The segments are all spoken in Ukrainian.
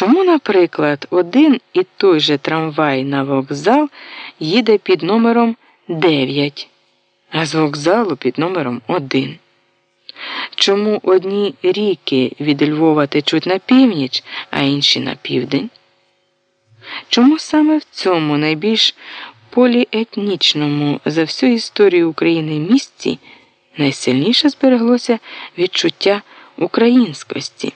Чому, наприклад, один і той же трамвай на вокзал їде під номером 9, а з вокзалу під номером 1? Чому одні ріки від Львова течуть на північ, а інші на південь? Чому саме в цьому найбільш поліетнічному за всю історію України місці найсильніше збереглося відчуття українськості?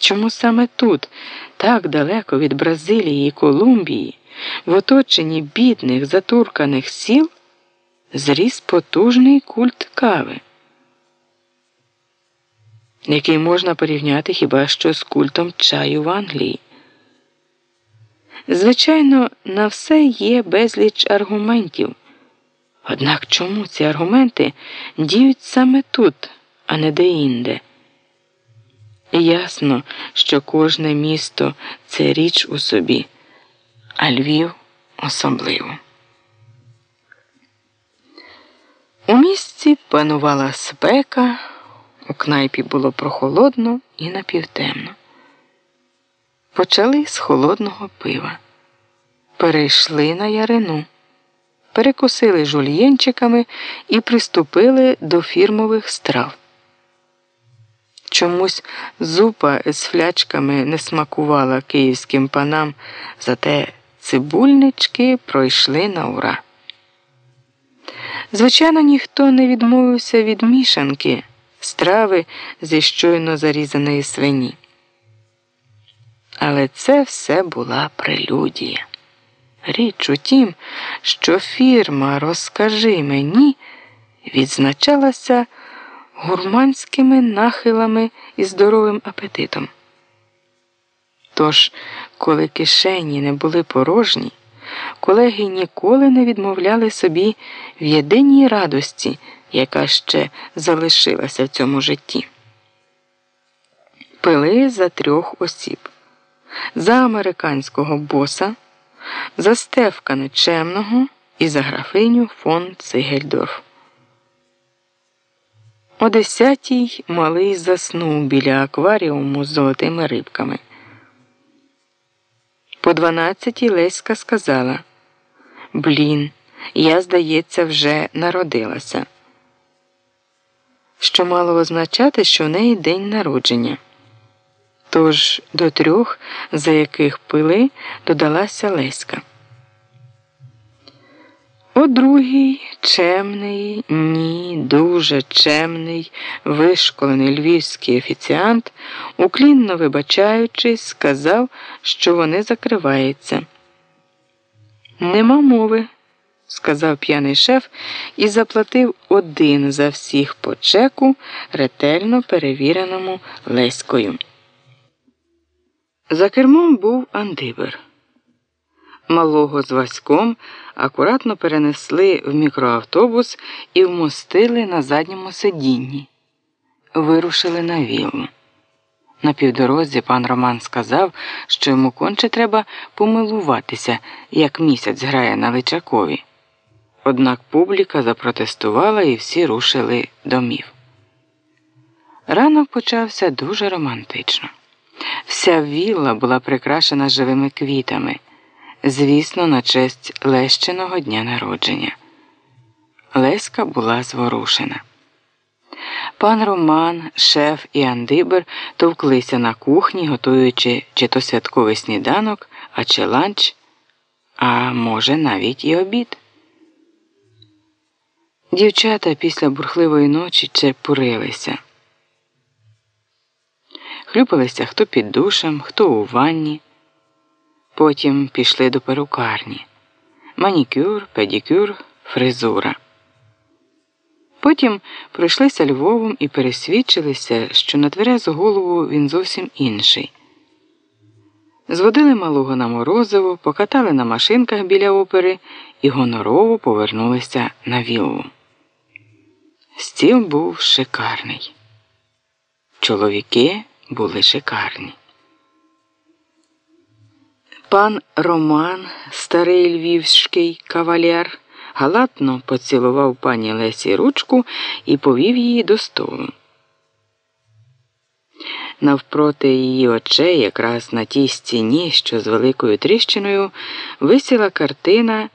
Чому саме тут, так далеко від Бразилії і Колумбії, в оточенні бідних затурканих сіл, зріс потужний культ кави, який можна порівняти хіба що з культом чаю в Англії? Звичайно, на все є безліч аргументів. Однак чому ці аргументи діють саме тут, а не де-інде? Ясно, що кожне місто це річ у собі, а Львів особливо. У місті панувала спека, у кнайпі було прохолодно і напівтемно. Почали з холодного пива, перейшли на ярину, перекусили жульєнчиками і приступили до фірмових страв. Чомусь зупа з флячками не смакувала київським панам, зате цибульнички пройшли на ура. Звичайно, ніхто не відмовився від мішанки, страви зі щойно зарізаної свині. Але це все була прелюдія. Річ у тім, що фірма Розкажи мені відзначалася гурманськими нахилами і здоровим апетитом. Тож, коли кишені не були порожні, колеги ніколи не відмовляли собі в єдиній радості, яка ще залишилася в цьому житті. Пили за трьох осіб, за американського боса, за Стефка Нечемного і за графиню фон Цигельдорф. О десятій малий заснув біля акваріуму з золотими рибками. По дванадцятій Леська сказала Блін, я, здається, вже народилася. Що мало означати, що в неї день народження. Тож до трьох, за яких пили, додалася Леська. О другий чемний, ні, дуже чемний, вишколений львівський офіціант, уклінно вибачаючись, сказав, що вони закриваються. Нема мови, сказав п'яний шеф і заплатив один за всіх по чеку, ретельно перевіреному Леською. За кермом був Андибер малого з Васьком акуратно перенесли в мікроавтобус і вмостили на задньому сидінні. Вирушили на віллу. На півдорозі пан Роман сказав, що йому конче треба помилуватися, як місяць грає на Личакові. Однак публіка запротестувала і всі рушили домів. Ранок почався дуже романтично. Вся вілла була прикрашена живими квітами звісно, на честь Лещиного дня народження. Леська була зворушена. Пан Роман, шеф і Андибер товклися на кухні, готуючи чи то святковий сніданок, а чи ланч, а може, навіть і обід. Дівчата після бурхливої ночі чепурилися. Хлюпалися хто під душем, хто у ванні. Потім пішли до перукарні. Манікюр, педикюр, фризура. Потім пройшлися Львовом і пересвідчилися, що на тверезу голову він зовсім інший. Зводили малого на морозиво, покатали на машинках біля опери і гонорово повернулися на віллу. Стіл був шикарний. Чоловіки були шикарні. Пан Роман, старий львівський кавалер, галатно поцілував пані Лесі ручку і повів її до столу. Навпроти її очей, якраз на тій стіні, що з великою тріщиною, висіла картина.